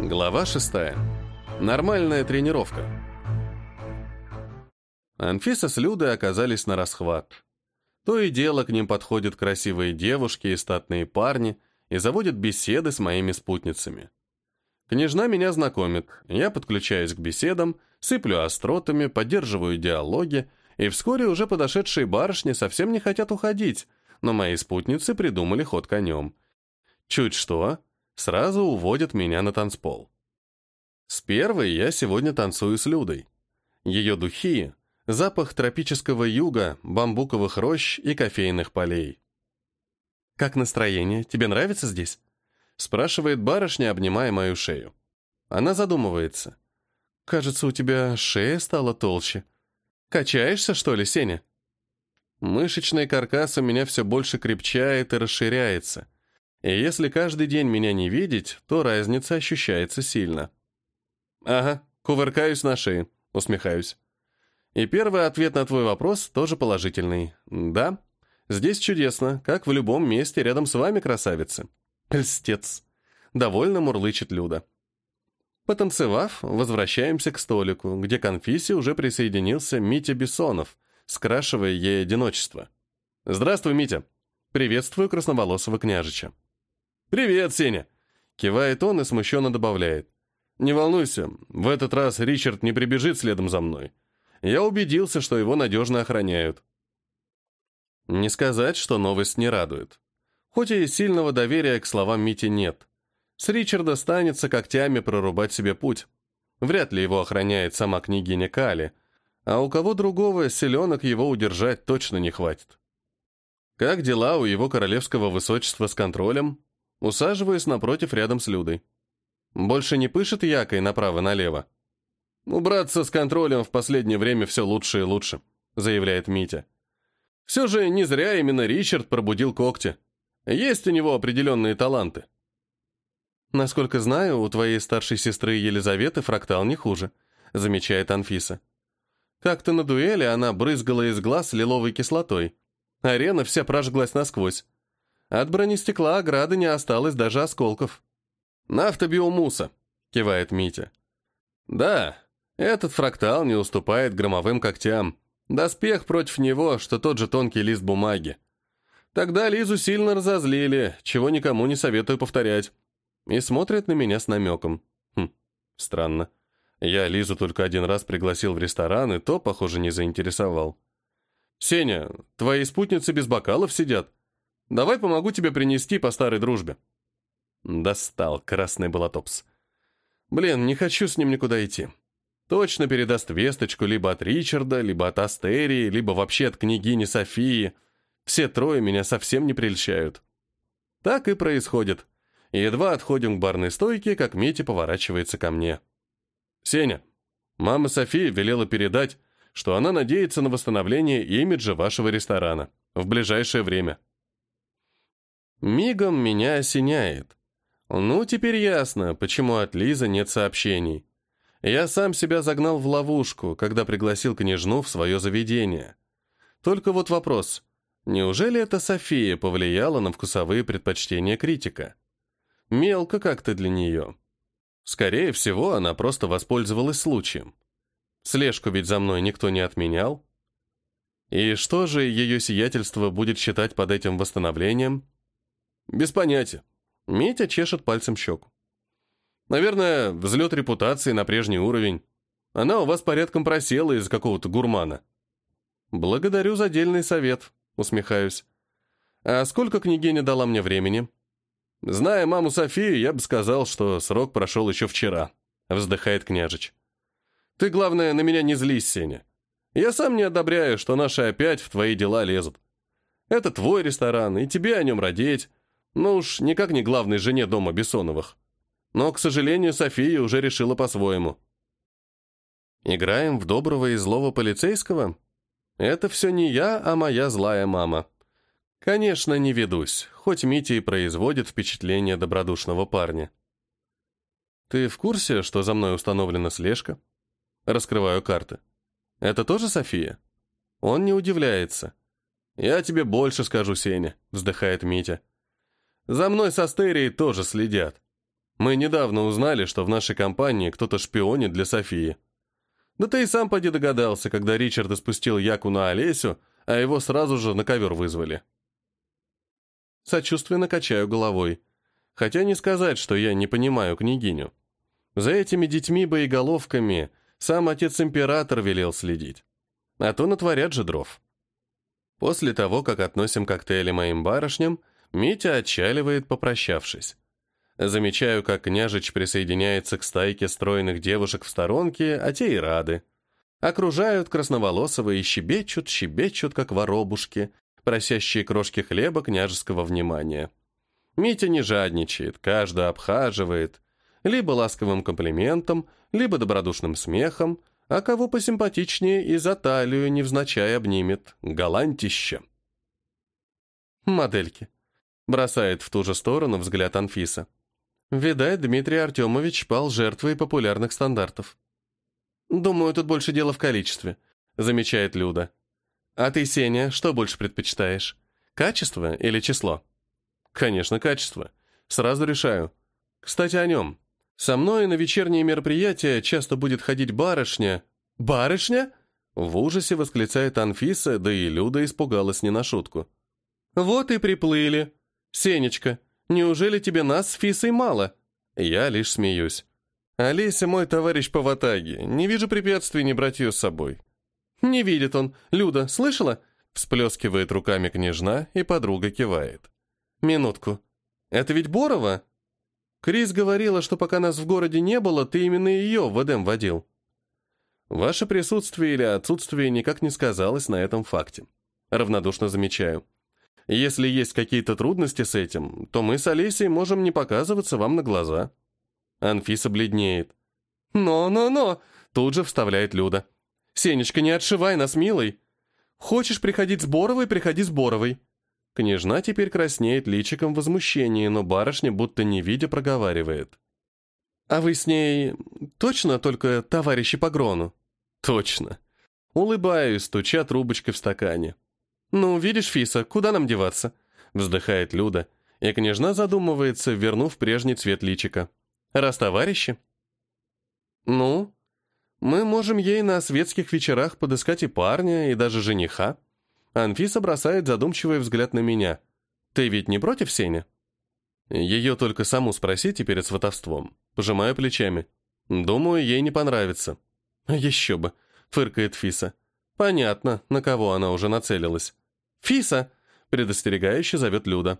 Глава шестая. Нормальная тренировка. Анфиса с Людой оказались на расхват. То и дело к ним подходят красивые девушки и статные парни и заводят беседы с моими спутницами. Княжна меня знакомит, я подключаюсь к беседам, сыплю остротами, поддерживаю диалоги, и вскоре уже подошедшие барышни совсем не хотят уходить, но мои спутницы придумали ход конем. Чуть что, сразу уводят меня на танцпол. С первой я сегодня танцую с Людой. Ее духи — запах тропического юга, бамбуковых рощ и кофейных полей. «Как настроение? Тебе нравится здесь?» — спрашивает барышня, обнимая мою шею. Она задумывается. «Кажется, у тебя шея стала толще. Качаешься, что ли, Сеня?» Мышечный каркас у меня все больше крепчает и расширяется. И если каждый день меня не видеть, то разница ощущается сильно. «Ага, кувыркаюсь на шее», — усмехаюсь. И первый ответ на твой вопрос тоже положительный. «Да, здесь чудесно, как в любом месте рядом с вами, красавицы». «Льстец», — довольно мурлычет Люда. Потанцевав, возвращаемся к столику, где к Анфисе уже присоединился Митя Бессонов, скрашивая ей одиночество. «Здравствуй, Митя!» «Приветствую красноволосого княжича». «Привет, Сеня!» Кивает он и смущенно добавляет. «Не волнуйся, в этот раз Ричард не прибежит следом за мной. Я убедился, что его надежно охраняют». Не сказать, что новость не радует. Хоть и сильного доверия к словам Мити нет. С Ричарда станется когтями прорубать себе путь. Вряд ли его охраняет сама княгиня Кали, а у кого другого селенок его удержать точно не хватит. Как дела у его королевского высочества с контролем? Усаживаюсь напротив рядом с Людой. Больше не пышет якой направо-налево. «Убраться с контролем в последнее время все лучше и лучше», заявляет Митя. «Все же не зря именно Ричард пробудил когти. Есть у него определенные таланты». «Насколько знаю, у твоей старшей сестры Елизаветы фрактал не хуже», замечает Анфиса. Как-то на дуэли она брызгала из глаз лиловой кислотой. Арена вся прожглась насквозь. От бронестекла ограды не осталось даже осколков. «Нафтобиомуса», — кивает Митя. «Да, этот фрактал не уступает громовым когтям. Доспех против него, что тот же тонкий лист бумаги. Тогда Лизу сильно разозлили, чего никому не советую повторять. И смотрит на меня с намеком. Хм, странно. Я Лизу только один раз пригласил в ресторан, и то, похоже, не заинтересовал. «Сеня, твои спутницы без бокалов сидят», Давай помогу тебе принести по старой дружбе». Достал красный болотопс. Блин, не хочу с ним никуда идти. Точно передаст весточку либо от Ричарда, либо от Астерии, либо вообще от княгини Софии. Все трое меня совсем не прельщают. Так и происходит. Едва отходим к барной стойке, как Митя поворачивается ко мне. «Сеня, мама София велела передать, что она надеется на восстановление имиджа вашего ресторана в ближайшее время». Мигом меня осеняет. Ну, теперь ясно, почему от Лизы нет сообщений. Я сам себя загнал в ловушку, когда пригласил княжну в свое заведение. Только вот вопрос. Неужели это София повлияла на вкусовые предпочтения критика? Мелко как-то для нее. Скорее всего, она просто воспользовалась случаем. Слежку ведь за мной никто не отменял. И что же ее сиятельство будет считать под этим восстановлением? Без понятия. Митя чешет пальцем щеку. Наверное, взлет репутации на прежний уровень. Она у вас порядком просела из какого-то гурмана. Благодарю за дельный совет, усмехаюсь. А сколько княгиня дала мне времени? Зная маму Софию, я бы сказал, что срок прошел еще вчера, вздыхает княжич. Ты, главное, на меня не злись, Сеня. Я сам не одобряю, что наши опять в твои дела лезут. Это твой ресторан, и тебе о нем родить. Ну уж никак не главной жене дома Бессоновых. Но, к сожалению, София уже решила по-своему. Играем в доброго и злого полицейского? Это все не я, а моя злая мама. Конечно, не ведусь, хоть Митя и производит впечатление добродушного парня. Ты в курсе, что за мной установлена слежка? Раскрываю карты. Это тоже София? Он не удивляется. Я тебе больше скажу, Сеня, вздыхает Митя. За мной с Астерией тоже следят. Мы недавно узнали, что в нашей компании кто-то шпионит для Софии. Да ты и сам поди догадался, когда Ричард спустил Яку на Олесю, а его сразу же на ковер вызвали. Сочувственно качаю головой. Хотя не сказать, что я не понимаю княгиню. За этими детьми-боеголовками сам отец-император велел следить. А то натворят же дров. После того, как относим коктейли моим барышням, Митя отчаливает, попрощавшись. Замечаю, как княжич присоединяется к стайке стройных девушек в сторонке, а те и рады. Окружают красноволосого и щебечут, щебечут, как воробушки, просящие крошки хлеба княжеского внимания. Митя не жадничает, каждый обхаживает, либо ласковым комплиментом, либо добродушным смехом, а кого посимпатичнее и за талию невзначай обнимет. Галантище. Модельки. Бросает в ту же сторону взгляд Анфиса. Видать, Дмитрий Артемович пал жертвой популярных стандартов. «Думаю, тут больше дело в количестве», — замечает Люда. «А ты, Сеня, что больше предпочитаешь? Качество или число?» «Конечно, качество. Сразу решаю. Кстати, о нем. Со мной на вечерние мероприятия часто будет ходить барышня». «Барышня?» В ужасе восклицает Анфиса, да и Люда испугалась не на шутку. «Вот и приплыли. Сенечка, неужели тебе нас с Фисой мало?» Я лишь смеюсь. «Олеся мой товарищ по ватаге. Не вижу препятствий не брать ее с собой. «Не видит он. Люда, слышала?» Всплескивает руками княжна, и подруга кивает. «Минутку. Это ведь Борова?» Крис говорила, что пока нас в городе не было, ты именно ее в Эдем водил. Ваше присутствие или отсутствие никак не сказалось на этом факте. Равнодушно замечаю. Если есть какие-то трудности с этим, то мы с Олесей можем не показываться вам на глаза. Анфиса бледнеет. «Но-но-но!» Тут же вставляет Люда. «Сенечка, не отшивай нас, милый. Хочешь приходить с Боровой, приходи с Боровой». Княжна теперь краснеет личиком возмущения, но барышня, будто не видя, проговаривает. «А вы с ней точно только товарищи по грону?» «Точно». Улыбаюсь, стуча трубочкой в стакане. «Ну, видишь, Фиса, куда нам деваться?» Вздыхает Люда, и княжна задумывается, вернув прежний цвет личика. «Раз товарищи?» «Ну, мы можем ей на светских вечерах подыскать и парня, и даже жениха. Анфиса бросает задумчивый взгляд на меня. Ты ведь не против, Сеня? Ее только саму спросите перед сватовством. Пожимаю плечами. Думаю, ей не понравится. Еще бы, фыркает Фиса. Понятно, на кого она уже нацелилась. Фиса! Предостерегающе зовет Люда.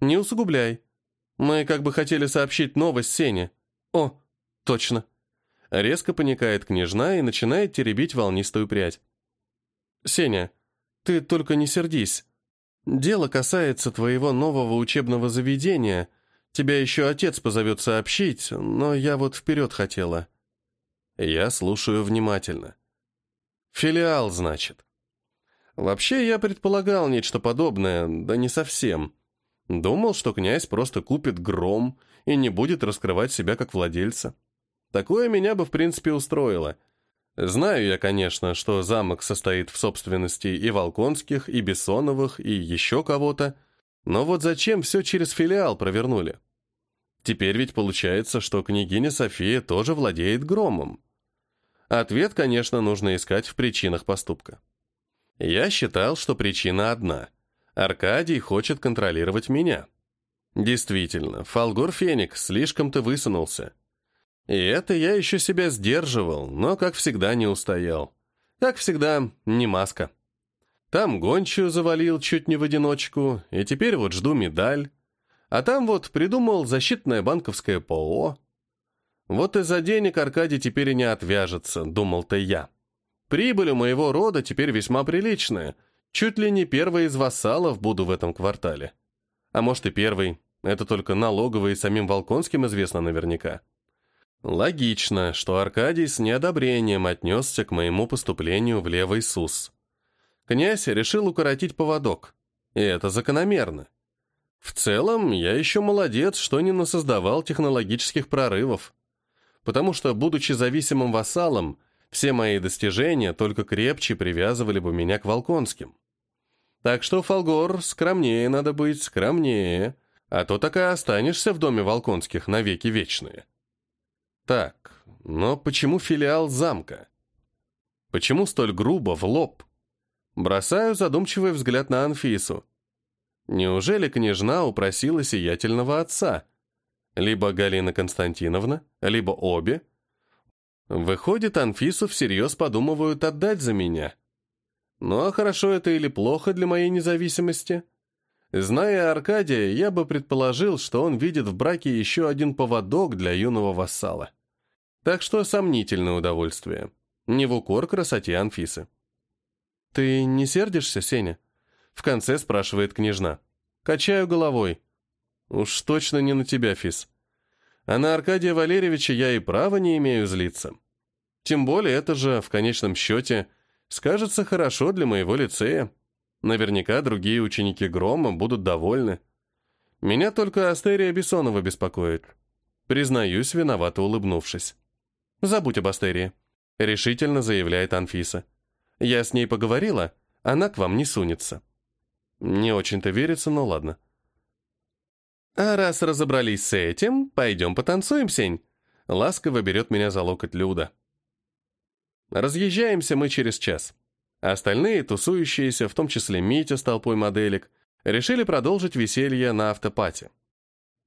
Не усугубляй. Мы как бы хотели сообщить новость Сене. О, точно. Резко паникает княжна и начинает теребить волнистую прядь. «Сеня, ты только не сердись. Дело касается твоего нового учебного заведения. Тебя еще отец позовет сообщить, но я вот вперед хотела». Я слушаю внимательно. «Филиал, значит». Вообще, я предполагал нечто подобное, да не совсем. Думал, что князь просто купит гром и не будет раскрывать себя как владельца. Такое меня бы, в принципе, устроило. Знаю я, конечно, что замок состоит в собственности и Волконских, и Бессоновых, и еще кого-то, но вот зачем все через филиал провернули? Теперь ведь получается, что княгиня София тоже владеет громом. Ответ, конечно, нужно искать в причинах поступка. Я считал, что причина одна. Аркадий хочет контролировать меня. Действительно, Фалгор Феникс слишком-то высунулся. И это я еще себя сдерживал, но, как всегда, не устоял. Как всегда, не маска. Там гончую завалил чуть не в одиночку, и теперь вот жду медаль. А там вот придумал защитное банковское ПО. Вот из-за денег Аркадий теперь и не отвяжется, думал-то я. Прибыль у моего рода теперь весьма приличная. Чуть ли не первый из вассалов буду в этом квартале. А может и первый. Это только налоговый самим Волконским известно наверняка. Логично, что Аркадий с неодобрением отнесся к моему поступлению в левый СУС. Князь решил укоротить поводок, и это закономерно. В целом, я еще молодец, что не насоздавал технологических прорывов, потому что, будучи зависимым вассалом, все мои достижения только крепче привязывали бы меня к Волконским. Так что, Фолгор, скромнее надо быть, скромнее, А то так и останешься в доме Волконских навеки вечные. Так, но почему филиал замка? Почему столь грубо, в лоб? Бросаю задумчивый взгляд на Анфису. Неужели княжна упросила сиятельного отца? Либо Галина Константиновна, либо обе. Выходит, Анфису всерьез подумывают отдать за меня. Ну а хорошо это или плохо для моей независимости? Зная Аркадия, я бы предположил, что он видит в браке еще один поводок для юного вассала. Так что сомнительное удовольствие. Не в укор красоте Анфисы. «Ты не сердишься, Сеня?» В конце спрашивает княжна. Качаю головой. Уж точно не на тебя, Фис. А на Аркадия Валерьевича я и права не имею злиться. Тем более это же, в конечном счете, скажется хорошо для моего лицея. Наверняка другие ученики Грома будут довольны. Меня только Астерия Бессонова беспокоит. Признаюсь, виновато улыбнувшись. «Забудь об Астерии», — решительно заявляет Анфиса. «Я с ней поговорила, она к вам не сунется». Не очень-то верится, но ладно. А раз разобрались с этим, пойдем потанцуем, Сень. Ласково берет меня за локоть Люда. Разъезжаемся мы через час. Остальные, тусующиеся, в том числе Митя с толпой моделек, решили продолжить веселье на автопате.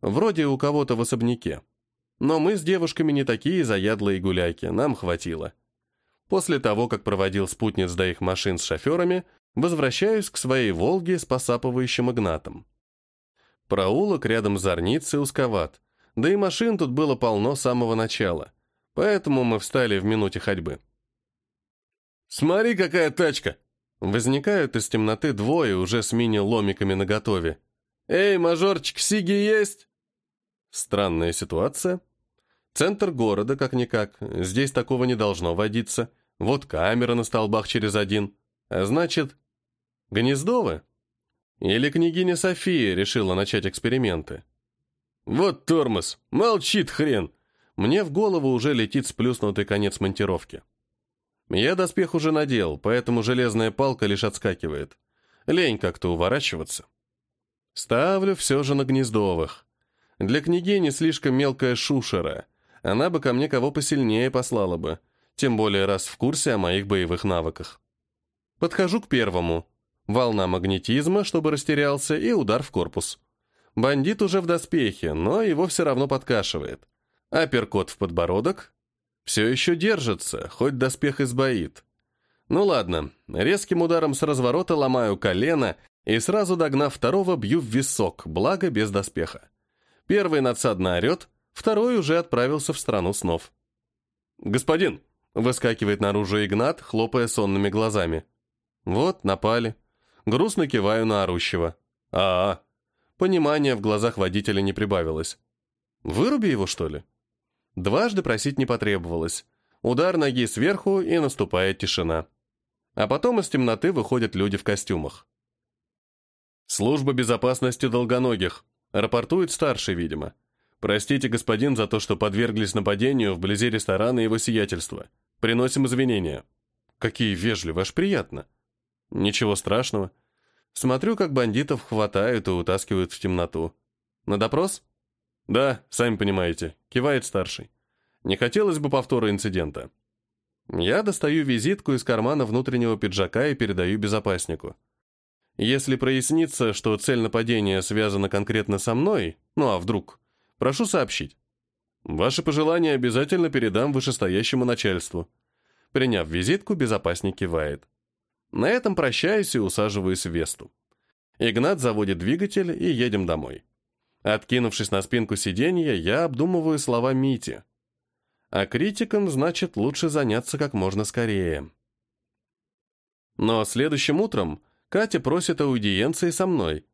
Вроде у кого-то в особняке. Но мы с девушками не такие заядлые гуляйки, нам хватило. После того, как проводил спутниц до их машин с шоферами, возвращаюсь к своей «Волге» с посапывающим Игнатом. Проулок рядом с Зорницей узковат, да и машин тут было полно с самого начала, поэтому мы встали в минуте ходьбы. «Смотри, какая тачка!» Возникают из темноты двое уже с мини-ломиками наготове. «Эй, мажорчик, сиги есть?» Странная ситуация. Центр города, как-никак, здесь такого не должно водиться. Вот камера на столбах через один. А значит, Гнездовы? Или княгиня София решила начать эксперименты? Вот тормоз, молчит хрен. Мне в голову уже летит сплюснутый конец монтировки. Я доспех уже надел, поэтому железная палка лишь отскакивает. Лень как-то уворачиваться. Ставлю все же на Гнездовых. Для княгини слишком мелкая шушера. Она бы ко мне кого посильнее послала бы, тем более раз в курсе о моих боевых навыках. Подхожу к первому. Волна магнетизма, чтобы растерялся, и удар в корпус. Бандит уже в доспехе, но его все равно подкашивает. Апперкот в подбородок. Все еще держится, хоть доспех избоит. Ну ладно, резким ударом с разворота ломаю колено и сразу догнав второго бью в висок, благо без доспеха. Первый надсадно орет, второй уже отправился в страну снов. «Господин!» — выскакивает наружу Игнат, хлопая сонными глазами. «Вот, напали». Грустно киваю на орущего. а а Понимания в глазах водителя не прибавилось. «Выруби его, что ли?» Дважды просить не потребовалось. Удар ноги сверху, и наступает тишина. А потом из темноты выходят люди в костюмах. «Служба безопасности долгоногих», — рапортует старший, видимо. «Простите, господин, за то, что подверглись нападению вблизи ресторана его сиятельства. Приносим извинения». «Какие вежливые, аж приятно». Ничего страшного. Смотрю, как бандитов хватают и утаскивают в темноту. На допрос? Да, сами понимаете, кивает старший. Не хотелось бы повтора инцидента. Я достаю визитку из кармана внутреннего пиджака и передаю безопаснику. Если прояснится, что цель нападения связана конкретно со мной, ну а вдруг, прошу сообщить. Ваши пожелания обязательно передам вышестоящему начальству. Приняв визитку, безопасник кивает. На этом прощаюсь и усаживаюсь в Весту. Игнат заводит двигатель и едем домой. Откинувшись на спинку сиденья, я обдумываю слова Мити. А критикам, значит, лучше заняться как можно скорее. Но следующим утром Катя просит аудиенции со мной.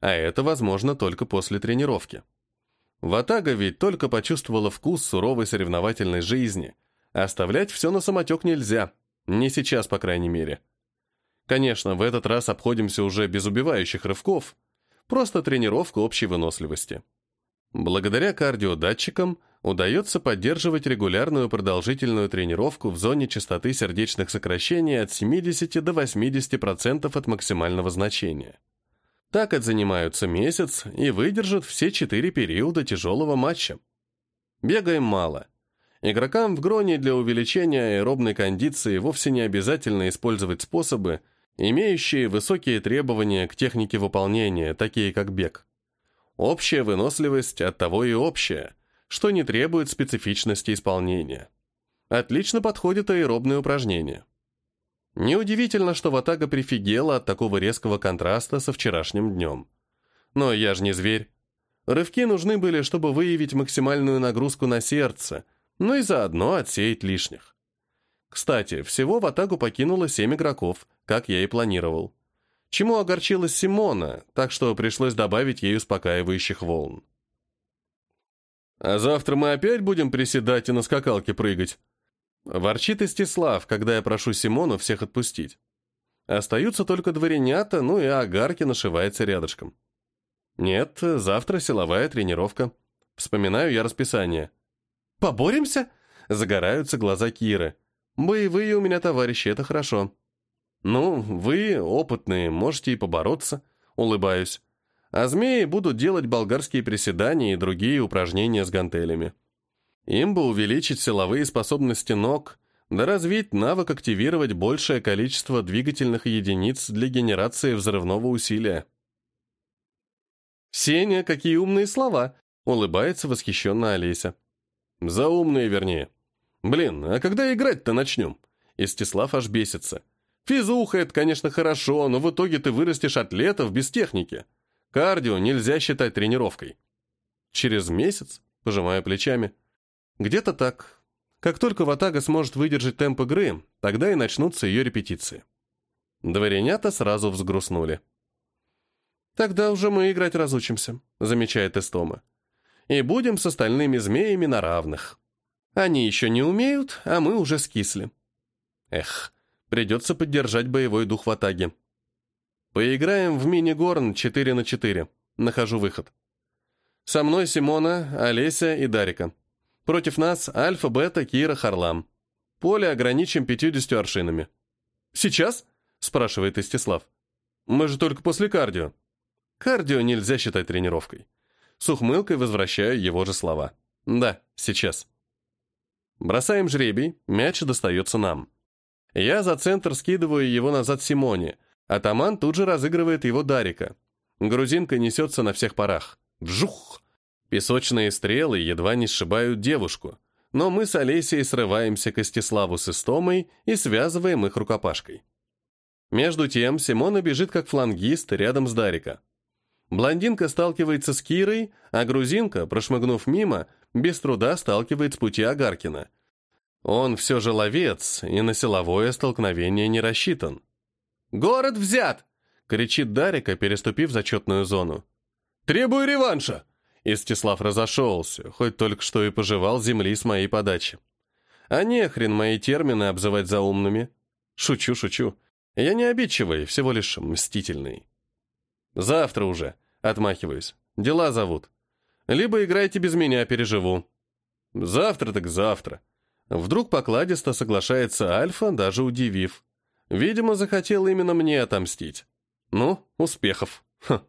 А это возможно только после тренировки. Ватага ведь только почувствовала вкус суровой соревновательной жизни. Оставлять все на самотек нельзя. Не сейчас, по крайней мере. Конечно, в этот раз обходимся уже без убивающих рывков, просто тренировка общей выносливости. Благодаря кардиодатчикам удается поддерживать регулярную продолжительную тренировку в зоне частоты сердечных сокращений от 70 до 80% от максимального значения. Так отзанимаются месяц и выдержат все четыре периода тяжелого матча. Бегаем мало. Игрокам в гроне для увеличения аэробной кондиции вовсе не обязательно использовать способы, имеющие высокие требования к технике выполнения, такие как бег. Общая выносливость от того и общая, что не требует специфичности исполнения. Отлично подходит аэробные упражнения. Неудивительно, что Ватага прифигела от такого резкого контраста со вчерашним днем. Но я же не зверь. Рывки нужны были, чтобы выявить максимальную нагрузку на сердце, ну и заодно отсеять лишних. Кстати, всего в атаку покинуло семь игроков, как я и планировал. Чему огорчилась Симона, так что пришлось добавить ей успокаивающих волн. «А завтра мы опять будем приседать и на скакалке прыгать?» Ворчит Истислав, когда я прошу Симону всех отпустить. Остаются только дворянята, ну и Агарки нашивается рядышком. Нет, завтра силовая тренировка. Вспоминаю я расписание. «Поборемся?» — загораются глаза Киры. «Боевые у меня товарищи, это хорошо». «Ну, вы, опытные, можете и побороться», — улыбаюсь. «А змеи будут делать болгарские приседания и другие упражнения с гантелями». Им бы увеличить силовые способности ног, да развить навык активировать большее количество двигательных единиц для генерации взрывного усилия. «Сеня, какие умные слова!» — улыбается восхищенно Олеся. «Заумные, вернее. Блин, а когда играть-то начнем?» Истислав аж бесится. «Физуха — это, конечно, хорошо, но в итоге ты вырастешь атлетов без техники. Кардио нельзя считать тренировкой». «Через месяц?» — пожимая плечами. Где-то так. Как только Ватага сможет выдержать темп игры, тогда и начнутся ее репетиции. Дворянята сразу взгрустнули. «Тогда уже мы играть разучимся», — замечает Эстома. «И будем с остальными змеями на равных. Они еще не умеют, а мы уже скисли». Эх, придется поддержать боевой дух в атаге. Поиграем в мини-горн 4 на 4. Нахожу выход. Со мной Симона, Олеся и Дарика. Против нас Альфа, Бета, Кира, Харлам. Поле ограничим 50 аршинами. «Сейчас?» – спрашивает Истислав. «Мы же только после кардио». Кардио нельзя считать тренировкой. С ухмылкой возвращаю его же слова. «Да, сейчас». Бросаем жребий, мяч достается нам. Я за центр скидываю его назад Симоне, атаман тут же разыгрывает его Дарика. Грузинка несется на всех парах. Вжух! Песочные стрелы едва не сшибают девушку, но мы с Олесей срываемся к Истиславу с Истомой и связываем их рукопашкой. Между тем Симона бежит как флангист рядом с Дарика. Блондинка сталкивается с Кирой, а грузинка, прошмыгнув мимо, без труда сталкивает с пути Агаркина. Он все же ловец и на силовое столкновение не рассчитан. «Город взят!» — кричит Дарика, переступив зачетную зону. «Требую реванша!» Истислав разошелся, хоть только что и пожевал земли с моей подачи. А не хрен мои термины обзывать заумными. Шучу, шучу. Я не обидчивый, всего лишь мстительный. Завтра уже, отмахиваюсь. Дела зовут. Либо играйте без меня, переживу. Завтра так завтра. Вдруг покладисто соглашается Альфа, даже удивив. Видимо, захотел именно мне отомстить. Ну, успехов. Ха.